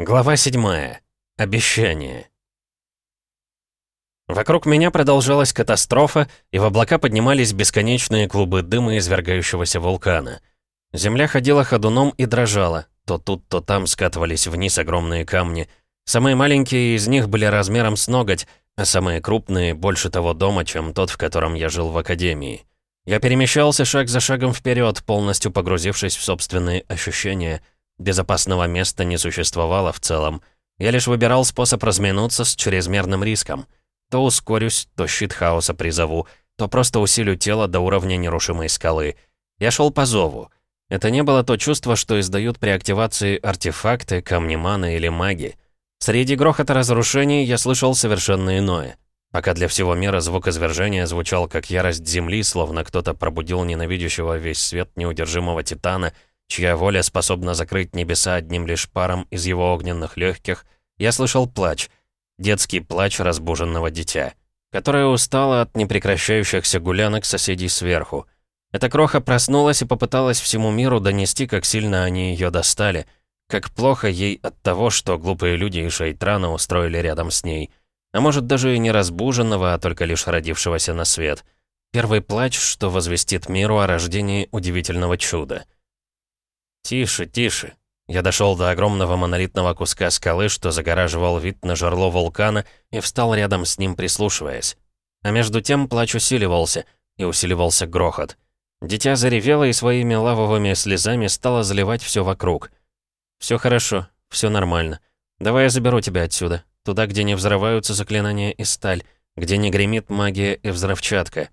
Глава 7. Обещание. Вокруг меня продолжалась катастрофа, и в облака поднимались бесконечные клубы дыма извергающегося вулкана. Земля ходила ходуном и дрожала, то тут, то там скатывались вниз огромные камни. Самые маленькие из них были размером с ноготь, а самые крупные — больше того дома, чем тот, в котором я жил в академии. Я перемещался шаг за шагом вперед, полностью погрузившись в собственные ощущения — Безопасного места не существовало в целом. Я лишь выбирал способ разминуться с чрезмерным риском. То ускорюсь, то щит хаоса призову, то просто усилю тело до уровня нерушимой скалы. Я шел по зову. Это не было то чувство, что издают при активации артефакты, камни маны или маги. Среди грохота разрушений я слышал совершенно иное. Пока для всего мира звук извержения звучал как ярость земли, словно кто-то пробудил ненавидящего весь свет неудержимого титана — чья воля способна закрыть небеса одним лишь паром из его огненных легких, я слышал плач, детский плач разбуженного дитя, которое устало от непрекращающихся гулянок соседей сверху. Эта кроха проснулась и попыталась всему миру донести, как сильно они ее достали, как плохо ей от того, что глупые люди и шейтрана устроили рядом с ней. А может, даже и не разбуженного, а только лишь родившегося на свет. Первый плач, что возвестит миру о рождении удивительного чуда — «Тише, тише». Я дошел до огромного монолитного куска скалы, что загораживал вид на жерло вулкана, и встал рядом с ним, прислушиваясь. А между тем плач усиливался, и усиливался грохот. Дитя заревело и своими лавовыми слезами стало заливать все вокруг. Все хорошо, все нормально. Давай я заберу тебя отсюда, туда, где не взрываются заклинания и сталь, где не гремит магия и взрывчатка».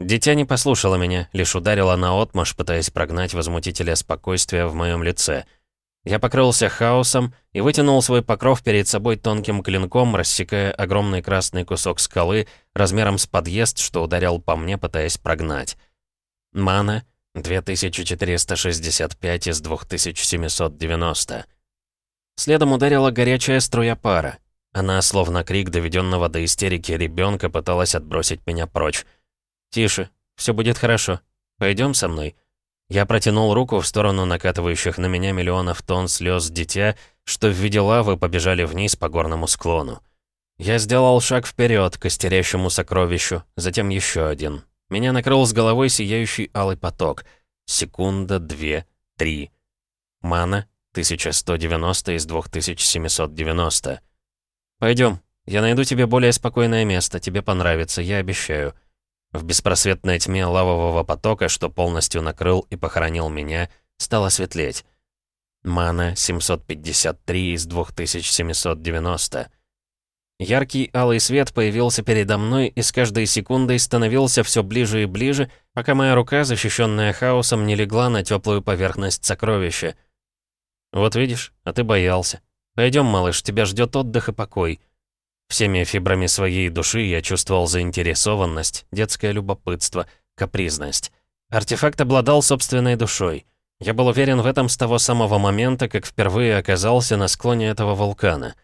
Дитя не послушало меня, лишь ударило наотмашь, пытаясь прогнать возмутителя спокойствия в моем лице. Я покрылся хаосом и вытянул свой покров перед собой тонким клинком, рассекая огромный красный кусок скалы размером с подъезд, что ударил по мне, пытаясь прогнать. Мана — 2465 из 2790. Следом ударила горячая струя пара. Она, словно крик доведенного до истерики ребенка, пыталась отбросить меня прочь. «Тише, все будет хорошо. Пойдем со мной». Я протянул руку в сторону накатывающих на меня миллионов тонн слез дитя, что в виде лавы побежали вниз по горному склону. Я сделал шаг вперед к истерящему сокровищу, затем еще один. Меня накрыл с головой сияющий алый поток. Секунда, две, три. Мана 1190 из 2790. Пойдем, я найду тебе более спокойное место, тебе понравится, я обещаю. В беспросветной тьме лавового потока, что полностью накрыл и похоронил меня, стало светлеть. Мана 753 из 2790. Яркий алый свет появился передо мной и с каждой секундой становился все ближе и ближе, пока моя рука, защищенная хаосом, не легла на теплую поверхность сокровища. «Вот видишь, а ты боялся. Пойдем, малыш, тебя ждет отдых и покой». Всеми фибрами своей души я чувствовал заинтересованность, детское любопытство, капризность. Артефакт обладал собственной душой. Я был уверен в этом с того самого момента, как впервые оказался на склоне этого вулкана.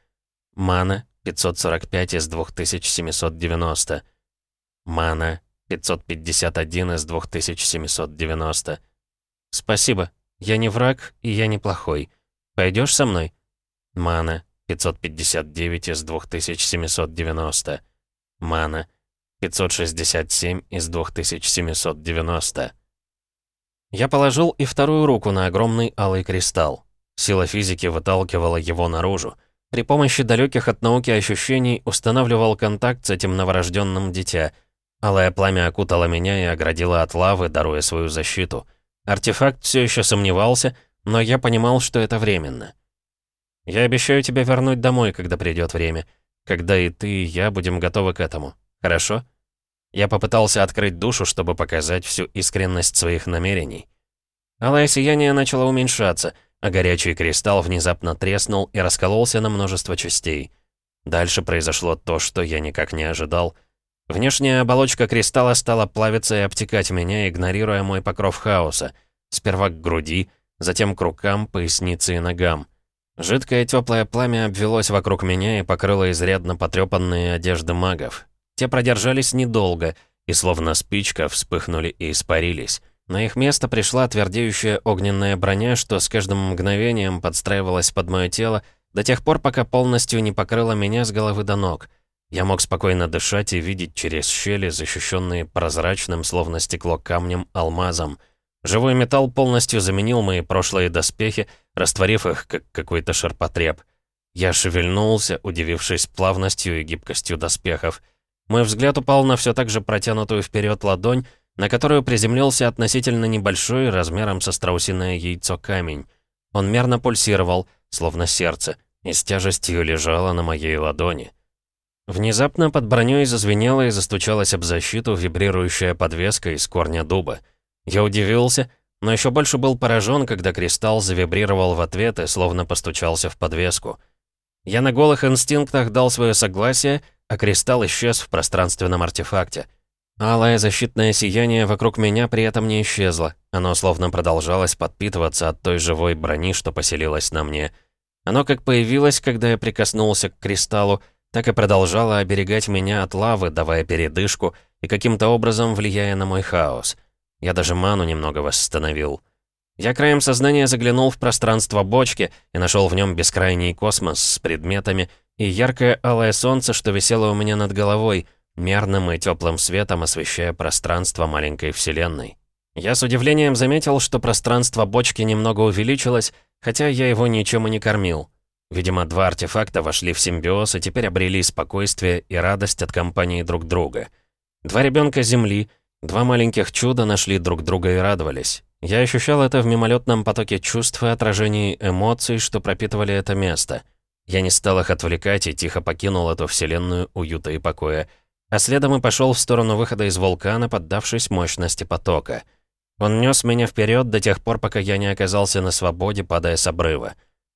Мана 545 из 2790. Мана 551 из 2790. Спасибо. Я не враг, и я не плохой. Пойдешь со мной? Мана 559 из 2790. Мана. 567 из 2790. Я положил и вторую руку на огромный алый кристалл. Сила физики выталкивала его наружу. При помощи далеких от науки ощущений устанавливал контакт с этим новорожденным дитя. Алое пламя окутало меня и оградило от лавы, даруя свою защиту. Артефакт все еще сомневался, но я понимал, что это временно. Я обещаю тебя вернуть домой, когда придет время. Когда и ты, и я будем готовы к этому. Хорошо?» Я попытался открыть душу, чтобы показать всю искренность своих намерений. Алое сияние начало уменьшаться, а горячий кристалл внезапно треснул и раскололся на множество частей. Дальше произошло то, что я никак не ожидал. Внешняя оболочка кристалла стала плавиться и обтекать меня, игнорируя мой покров хаоса. Сперва к груди, затем к рукам, пояснице и ногам. Жидкое теплое пламя обвелось вокруг меня и покрыло изрядно потрепанные одежды магов. Те продержались недолго, и словно спичка вспыхнули и испарились. На их место пришла твердеющая огненная броня, что с каждым мгновением подстраивалась под мое тело, До тех пор, пока полностью не покрыла меня с головы до ног. Я мог спокойно дышать и видеть через щели, защищенные прозрачным, словно стекло камнем, алмазом. Живой металл полностью заменил мои прошлые доспехи, растворив их, как какой-то ширпотреб. Я шевельнулся, удивившись плавностью и гибкостью доспехов. Мой взгляд упал на все так же протянутую вперед ладонь, на которую приземлился относительно небольшой, размером со страусиное яйцо камень. Он мерно пульсировал, словно сердце, и с тяжестью лежало на моей ладони. Внезапно под броней зазвенела и застучалась об защиту вибрирующая подвеска из корня дуба. Я удивился, но еще больше был поражен, когда кристалл завибрировал в ответ и словно постучался в подвеску. Я на голых инстинктах дал свое согласие, а кристалл исчез в пространственном артефакте. Алое защитное сияние вокруг меня при этом не исчезло. Оно словно продолжалось подпитываться от той живой брони, что поселилась на мне. Оно как появилось, когда я прикоснулся к кристаллу, так и продолжало оберегать меня от лавы, давая передышку и каким-то образом влияя на мой хаос. Я даже ману немного восстановил. Я краем сознания заглянул в пространство бочки и нашел в нем бескрайний космос с предметами и яркое алое солнце, что висело у меня над головой — мерным и теплым светом освещая пространство маленькой вселенной. Я с удивлением заметил, что пространство бочки немного увеличилось, хотя я его ничем и не кормил. Видимо, два артефакта вошли в симбиоз и теперь обрели спокойствие и радость от компании друг друга. Два ребенка Земли, два маленьких чуда нашли друг друга и радовались. Я ощущал это в мимолетном потоке чувств и отражений эмоций, что пропитывали это место. Я не стал их отвлекать и тихо покинул эту вселенную уюта и покоя, а следом и пошел в сторону выхода из вулкана, поддавшись мощности потока. Он нес меня вперед до тех пор, пока я не оказался на свободе, падая с обрыва.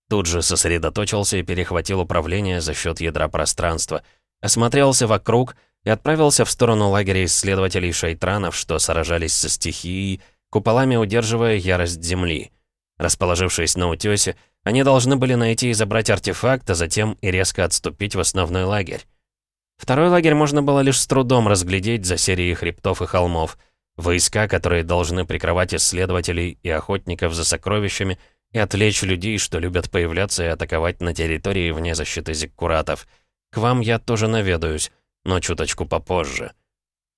Тут же сосредоточился и перехватил управление за счет ядра пространства. Осмотрелся вокруг и отправился в сторону лагеря исследователей шайтранов, что сражались со стихией, куполами удерживая ярость Земли. Расположившись на утёсе, они должны были найти и забрать артефакт, а затем и резко отступить в основной лагерь. Второй лагерь можно было лишь с трудом разглядеть за серией хребтов и холмов. Войска, которые должны прикрывать исследователей и охотников за сокровищами и отвлечь людей, что любят появляться и атаковать на территории вне защиты зиккуратов. К вам я тоже наведаюсь, но чуточку попозже.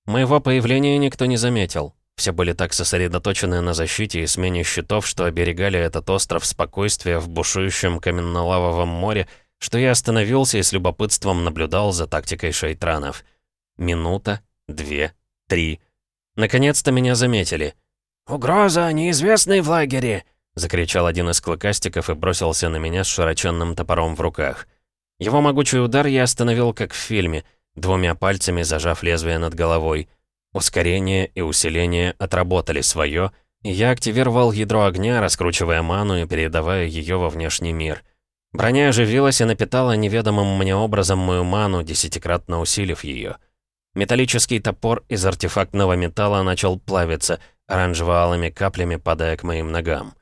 Моего появления никто не заметил. Все были так сосредоточены на защите и смене щитов, что оберегали этот остров спокойствия в бушующем каменно-лавовом море, что я остановился и с любопытством наблюдал за тактикой шейтранов. Минута, две, три. Наконец-то меня заметили. «Угроза! Неизвестный в лагере!» — закричал один из клыкастиков и бросился на меня с широченным топором в руках. Его могучий удар я остановил, как в фильме, двумя пальцами зажав лезвие над головой. Ускорение и усиление отработали свое, и я активировал ядро огня, раскручивая ману и передавая ее во внешний мир — Броня оживилась и напитала неведомым мне образом мою ману, десятикратно усилив ее. Металлический топор из артефактного металла начал плавиться, оранжево-алыми каплями падая к моим ногам.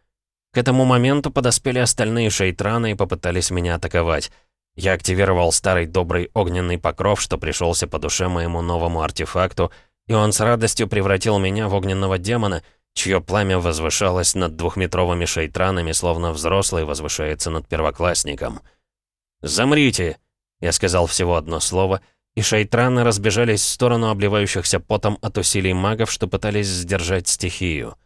К этому моменту подоспели остальные шейтраны и попытались меня атаковать. Я активировал старый добрый огненный покров, что пришелся по душе моему новому артефакту, и он с радостью превратил меня в огненного демона — чье пламя возвышалось над двухметровыми шейтранами, словно взрослый возвышается над первоклассником. «Замрите!» — я сказал всего одно слово, и шейтраны разбежались в сторону обливающихся потом от усилий магов, что пытались сдержать стихию.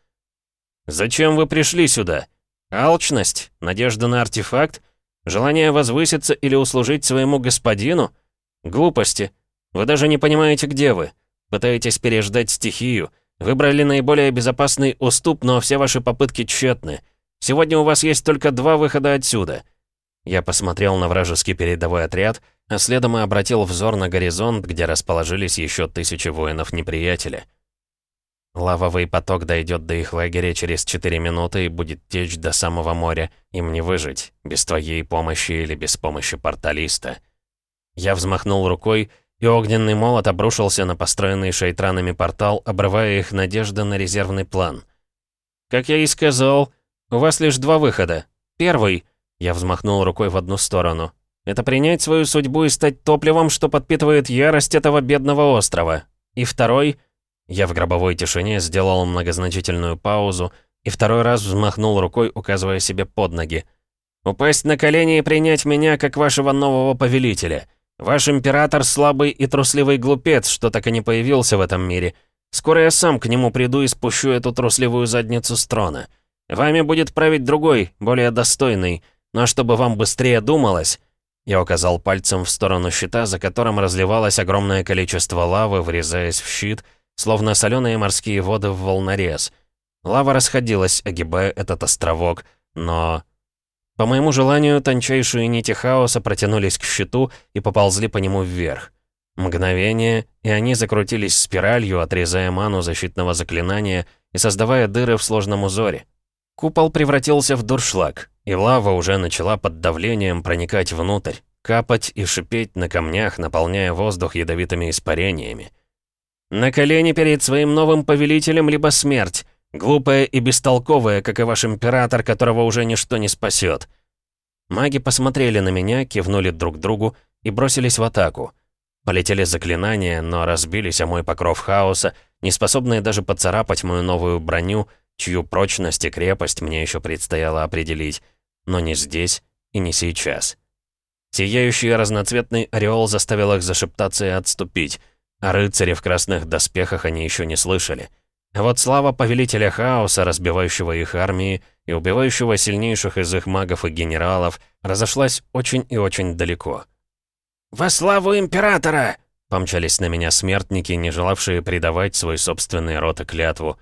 «Зачем вы пришли сюда? Алчность? Надежда на артефакт? Желание возвыситься или услужить своему господину? Глупости. Вы даже не понимаете, где вы. Пытаетесь переждать стихию — Выбрали наиболее безопасный уступ, но все ваши попытки тщетны. Сегодня у вас есть только два выхода отсюда». Я посмотрел на вражеский передовой отряд, а следом и обратил взор на горизонт, где расположились еще тысячи воинов неприятеля. Лавовый поток дойдет до их лагеря через 4 минуты и будет течь до самого моря. Им не выжить, без твоей помощи или без помощи порталиста. Я взмахнул рукой, и огненный молот обрушился на построенный шейтранами портал, обрывая их надежды на резервный план. «Как я и сказал, у вас лишь два выхода. Первый...» Я взмахнул рукой в одну сторону. «Это принять свою судьбу и стать топливом, что подпитывает ярость этого бедного острова. И второй...» Я в гробовой тишине сделал многозначительную паузу и второй раз взмахнул рукой, указывая себе под ноги. Упасть на колени и принять меня как вашего нового повелителя. Ваш император слабый и трусливый глупец, что так и не появился в этом мире. Скоро я сам к нему приду и спущу эту трусливую задницу с трона. Вами будет править другой, более достойный. Но чтобы вам быстрее думалось...» Я указал пальцем в сторону щита, за которым разливалось огромное количество лавы, врезаясь в щит, словно соленые морские воды в волнорез. Лава расходилась, огибая этот островок, но... По моему желанию, тончайшие нити хаоса протянулись к щиту и поползли по нему вверх. Мгновение, и они закрутились спиралью, отрезая ману защитного заклинания и создавая дыры в сложном узоре. Купол превратился в дуршлаг, и лава уже начала под давлением проникать внутрь, капать и шипеть на камнях, наполняя воздух ядовитыми испарениями. «На колени перед своим новым повелителем либо смерть, глупая и бестолковая, как и ваш император, которого уже ничто не спасет». Маги посмотрели на меня, кивнули друг другу и бросились в атаку. Полетели заклинания, но разбились о мой покров хаоса, не способные даже поцарапать мою новую броню, чью прочность и крепость мне еще предстояло определить. Но не здесь и не сейчас. Сияющий разноцветный ореол заставил их зашептаться и отступить, а рыцари в красных доспехах они еще не слышали. А вот слава повелителя хаоса, разбивающего их армии и убивающего сильнейших из их магов и генералов, разошлась очень и очень далеко. «Во славу императора!» Помчались на меня смертники, не желавшие предавать свой собственный род и клятву.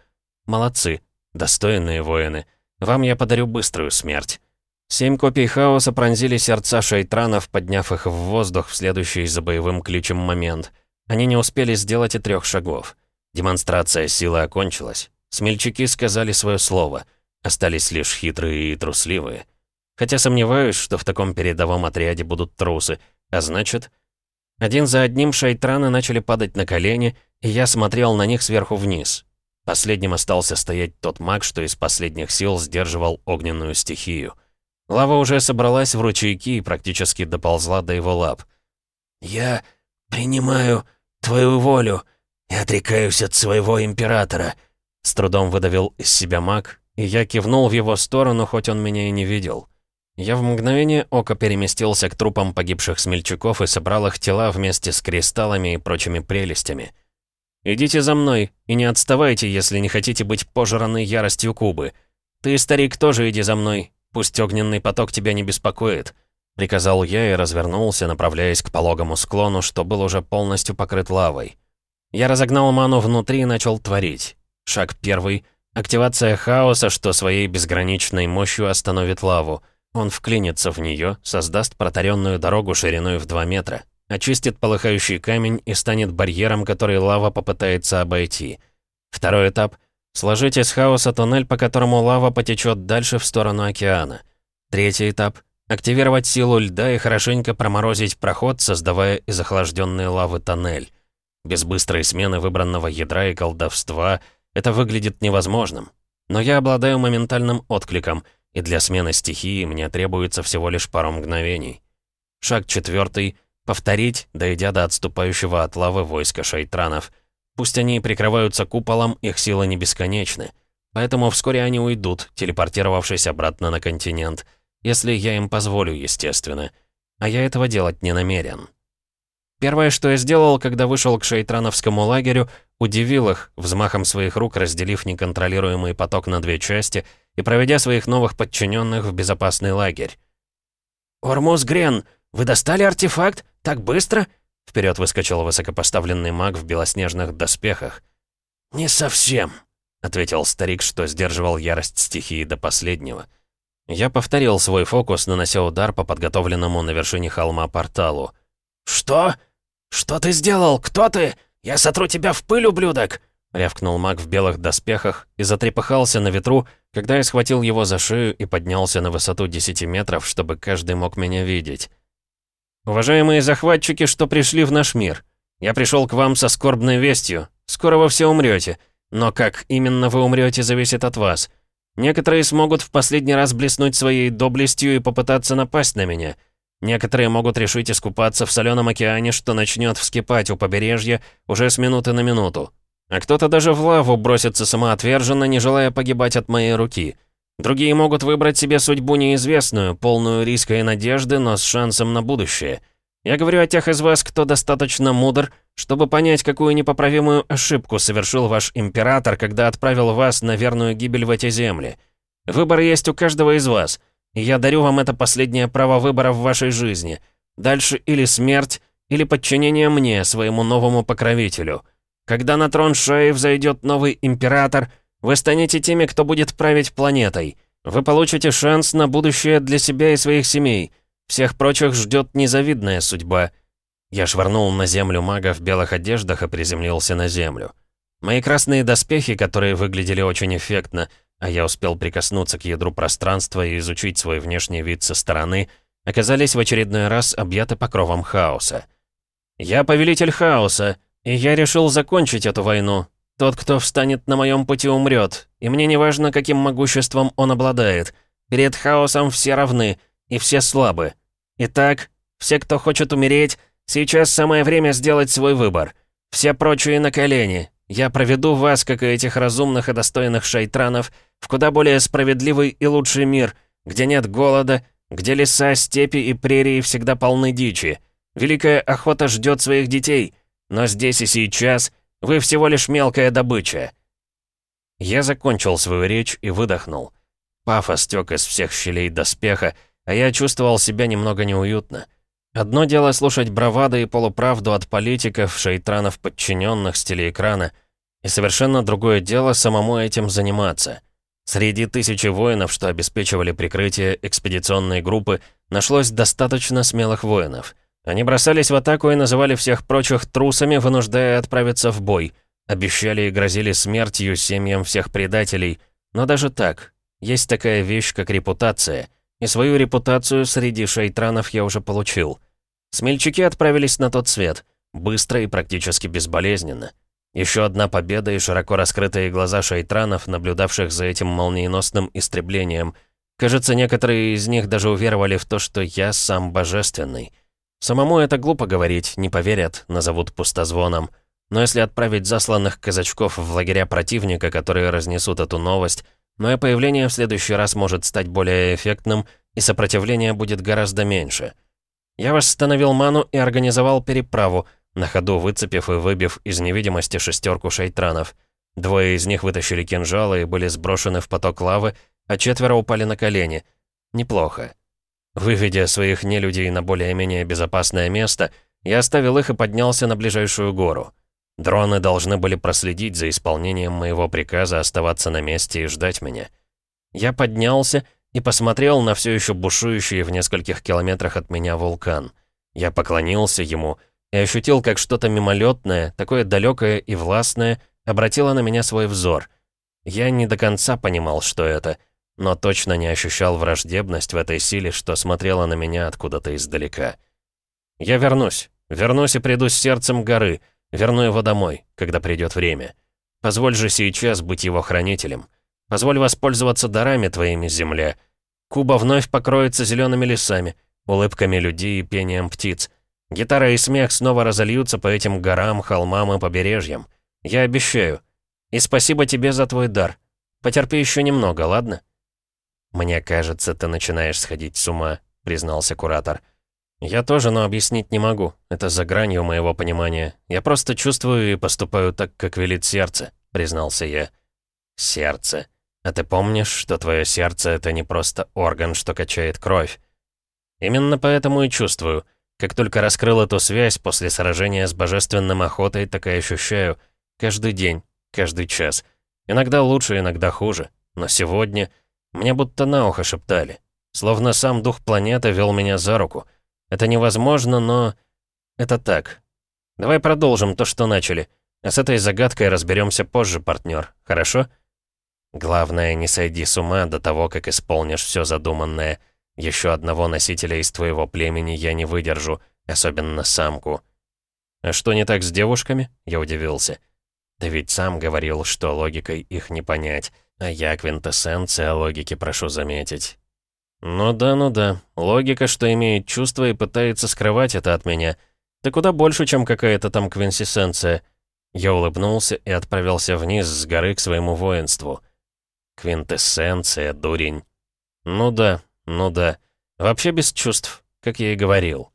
«Молодцы, достойные воины. Вам я подарю быструю смерть». Семь копий хаоса пронзили сердца шейтранов, подняв их в воздух в следующий за боевым ключем момент. Они не успели сделать и трех шагов. Демонстрация силы окончилась. Смельчаки сказали свое слово. Остались лишь хитрые и трусливые. Хотя сомневаюсь, что в таком передовом отряде будут трусы, а значит... Один за одним шайтраны начали падать на колени, и я смотрел на них сверху вниз. Последним остался стоять тот маг, что из последних сил сдерживал огненную стихию. Лава уже собралась в ручейки и практически доползла до его лап. «Я принимаю твою волю и отрекаюсь от своего императора», с трудом выдавил из себя маг, и я кивнул в его сторону, хоть он меня и не видел. Я в мгновение ока переместился к трупам погибших смельчаков и собрал их тела вместе с кристаллами и прочими прелестями. «Идите за мной и не отставайте, если не хотите быть пожраны яростью Кубы. Ты, старик, тоже иди за мной, пусть огненный поток тебя не беспокоит», — приказал я и развернулся, направляясь к пологому склону, что был уже полностью покрыт лавой. Я разогнал ману внутри и начал творить. Шаг первый — активация хаоса, что своей безграничной мощью остановит лаву — он вклинится в нее, создаст протаренную дорогу шириной в 2 метра, очистит полыхающий камень и станет барьером, который лава попытается обойти. Второй этап — сложить из хаоса туннель, по которому лава потечет дальше в сторону океана. Третий этап — активировать силу льда и хорошенько проморозить проход, создавая из охлажденной лавы тоннель. Без быстрой смены выбранного ядра и колдовства это выглядит невозможным. Но я обладаю моментальным откликом — и для смены стихии мне требуется всего лишь пару мгновений. Шаг четвертый — повторить, дойдя до отступающего от лавы войска шайтранов. Пусть они прикрываются куполом, их силы не бесконечны. Поэтому вскоре они уйдут, телепортировавшись обратно на континент. Если я им позволю, естественно. А я этого делать не намерен. Первое, что я сделал, когда вышел к шейтрановскому лагерю, удивил их, взмахом своих рук разделив неконтролируемый поток на две части — и проведя своих новых подчиненных в безопасный лагерь. «Ормус Грен, вы достали артефакт? Так быстро?» Вперед выскочил высокопоставленный маг в белоснежных доспехах. «Не совсем», — ответил старик, что сдерживал ярость стихии до последнего. Я повторил свой фокус, нанося удар по подготовленному на вершине холма порталу. «Что? Что ты сделал? Кто ты? Я сотру тебя в пыль, ублюдок!» рявкнул маг в белых доспехах и затрепыхался на ветру, когда я схватил его за шею и поднялся на высоту 10 метров, чтобы каждый мог меня видеть. «Уважаемые захватчики, что пришли в наш мир, я пришел к вам со скорбной вестью. Скоро вы все умрете, но как именно вы умрете, зависит от вас. Некоторые смогут в последний раз блеснуть своей доблестью и попытаться напасть на меня». Некоторые могут решить искупаться в соленом океане, что начнет вскипать у побережья уже с минуты на минуту. А кто-то даже в лаву бросится самоотверженно, не желая погибать от моей руки. Другие могут выбрать себе судьбу неизвестную, полную риска и надежды, но с шансом на будущее. Я говорю о тех из вас, кто достаточно мудр, чтобы понять, какую непоправимую ошибку совершил ваш император, когда отправил вас на верную гибель в эти земли. Выбор есть у каждого из вас, и я дарю вам это последнее право выбора в вашей жизни. Дальше или смерть, или подчинение мне, своему новому покровителю. Когда на трон Шеи взойдет новый император, вы станете теми, кто будет править планетой. Вы получите шанс на будущее для себя и своих семей. Всех прочих ждет незавидная судьба. Я швырнул на землю мага в белых одеждах и приземлился на землю. Мои красные доспехи, которые выглядели очень эффектно, а я успел прикоснуться к ядру пространства и изучить свой внешний вид со стороны, оказались в очередной раз объяты покровом хаоса. «Я повелитель хаоса, и я решил закончить эту войну. Тот, кто встанет на моем пути, умрет, и мне не важно, каким могуществом он обладает. Перед хаосом все равны, и все слабы. Итак, все, кто хочет умереть, сейчас самое время сделать свой выбор. Все прочие на колени. Я проведу вас, как и этих разумных и достойных шайтранов, в куда более справедливый и лучший мир, где нет голода, где леса, степи и прерии всегда полны дичи. Великая охота ждет своих детей, но здесь и сейчас вы всего лишь мелкая добыча». Я закончил свою речь и выдохнул. Пафос тек из всех щелей доспеха, а я чувствовал себя немного неуютно. Одно дело слушать бравады и полуправду от политиков, шейтранов подчиненных с телеэкрана, и совершенно другое дело самому этим заниматься. Среди тысячи воинов, что обеспечивали прикрытие экспедиционной группы, нашлось достаточно смелых воинов. Они бросались в атаку и называли всех прочих трусами, вынуждая отправиться в бой. Обещали и грозили смертью семьям всех предателей. Но даже так, есть такая вещь, как репутация. И свою репутацию среди шейтранов я уже получил. Смельчаки отправились на тот свет. Быстро и практически безболезненно. Еще одна победа и широко раскрытые глаза шейтранов, наблюдавших за этим молниеносным истреблением. Кажется, некоторые из них даже уверовали в то, что я сам божественный. Самому это глупо говорить, не поверят, назовут пустозвоном. Но если отправить засланных казачков в лагеря противника, которые разнесут эту новость, мое появление в следующий раз может стать более эффектным, и сопротивление будет гораздо меньше. Я восстановил ману и организовал переправу, на ходу выцепив и выбив из невидимости шестерку шейтранов. Двое из них вытащили кинжалы и были сброшены в поток лавы, а четверо упали на колени. Неплохо. Выведя своих нелюдей на более-менее безопасное место, я оставил их и поднялся на ближайшую гору. Дроны должны были проследить за исполнением моего приказа оставаться на месте и ждать меня. Я поднялся и посмотрел на все еще бушующий в нескольких километрах от меня вулкан. Я поклонился ему и ощутил, как что-то мимолетное, такое далекое и властное, обратило на меня свой взор. Я не до конца понимал, что это — но точно не ощущал враждебность в этой силе, что смотрела на меня откуда-то издалека. «Я вернусь. Вернусь и приду с сердцем горы. Верну его домой, когда придет время. Позволь же сейчас быть его хранителем. Позволь воспользоваться дарами твоими, земля. Куба вновь покроется зелеными лесами, улыбками людей и пением птиц. Гитара и смех снова разольются по этим горам, холмам и побережьям. Я обещаю. И спасибо тебе за твой дар. Потерпи еще немного, ладно?» «Мне кажется, ты начинаешь сходить с ума», — признался куратор. «Я тоже, но объяснить не могу. Это за гранью моего понимания. Я просто чувствую и поступаю так, как велит сердце», — признался я. «Сердце. А ты помнишь, что твое сердце — это не просто орган, что качает кровь?» «Именно поэтому и чувствую. Как только раскрыл эту связь после сражения с божественным охотой, так и ощущаю. Каждый день, каждый час. Иногда лучше, иногда хуже. Но сегодня...» Мне будто на ухо шептали. Словно сам дух планеты вел меня за руку. Это невозможно, но... Это так. Давай продолжим то, что начали. А с этой загадкой разберемся позже, партнер. Хорошо? Главное, не сойди с ума до того, как исполнишь все задуманное. Еще одного носителя из твоего племени я не выдержу, особенно самку. А что не так с девушками? Я удивился. Ты ведь сам говорил, что логикой их не понять. А я квинтэссенция логики, прошу заметить. Ну да, ну да. Логика, что имеет чувство и пытается скрывать это от меня. Ты куда больше, чем какая-то там квинтэссенция. Я улыбнулся и отправился вниз с горы к своему воинству. Квинтэссенция, дурень. Ну да, ну да. Вообще без чувств, как я и говорил.